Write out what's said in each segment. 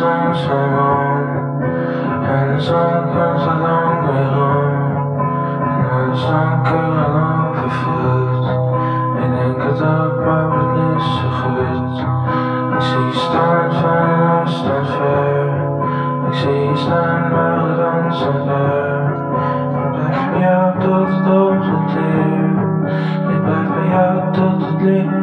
Langzaam om. En de gaat zo lang weer om. En denk het maar het niet zo goed. Ik zie je staan van afstand ver. Ik zie je staan de dans en ver. Ik blijf bij jou tot het ongeldeer. Ik blijf bij jou tot het licht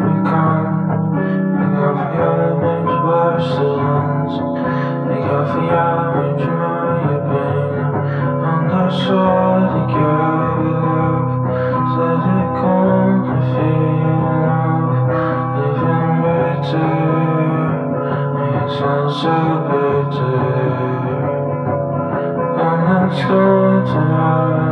possibility. I'm not.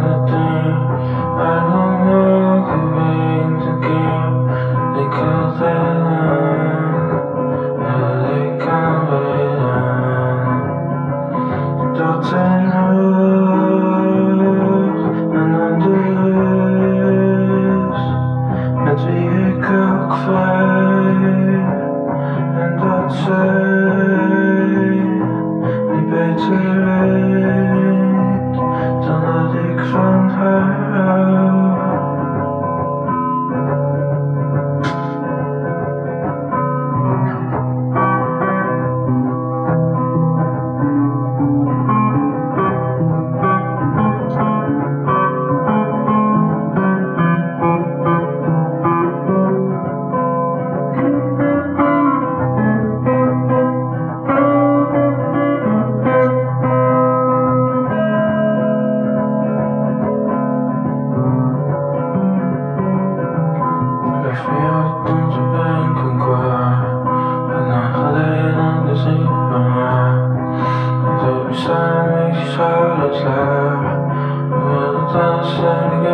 Christmas.